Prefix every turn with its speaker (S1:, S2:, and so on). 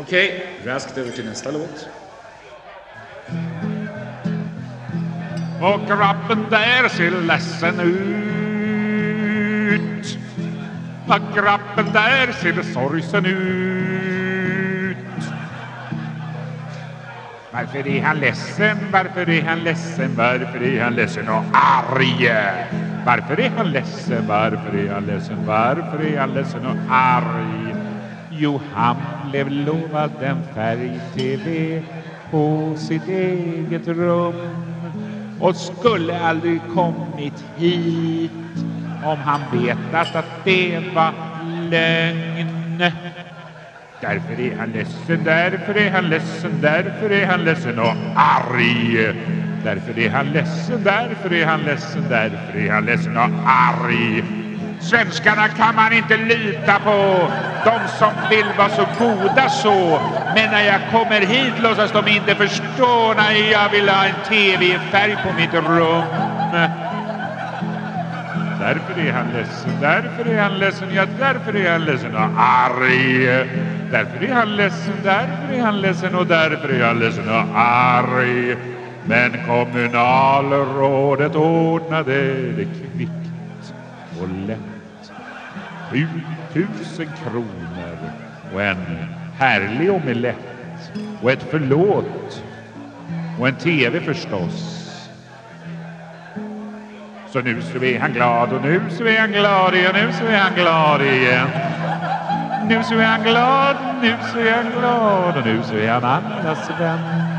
S1: Okej, raskt över till nästa låt.
S2: Och grabben där ser ledsen ut. Och grabben där ser sorgsen ut. Varför är han ledsen? Varför är han ledsen? Varför är han ledsen och arg? Varför är han ledsen? Varför är han ledsen? Varför är han ledsen och arg? Jo, han blev lovad en färg-tv på sitt eget rum och skulle aldrig kommit hit om han vetat att det var lögn. Därför är han ledsen, därför är han ledsen, därför är han ledsen och arg. Därför är han ledsen, därför är han ledsen, därför är han ledsen och arg. Svenskarna kan man inte lita på. De som vill vara så goda så. Men när jag kommer hit låtsas de inte förstå när jag vill ha en TV i färg på mitt rum. Därför är han ledsen, därför är han ledsen, ja därför är han ledsen och arg. Därför är han ledsen, därför är han ledsen och därför är han ledsen och arg. Men kommunalrådet ordnade det kvickt och lätt. 7000 kronor och en härlig omelett och ett förlåt och en TV förstås. Så nu så är han glad och nu så är han glad igen, nu så är han glad igen. Nu så är han glad, nu så är han glad och nu så är han allas vän.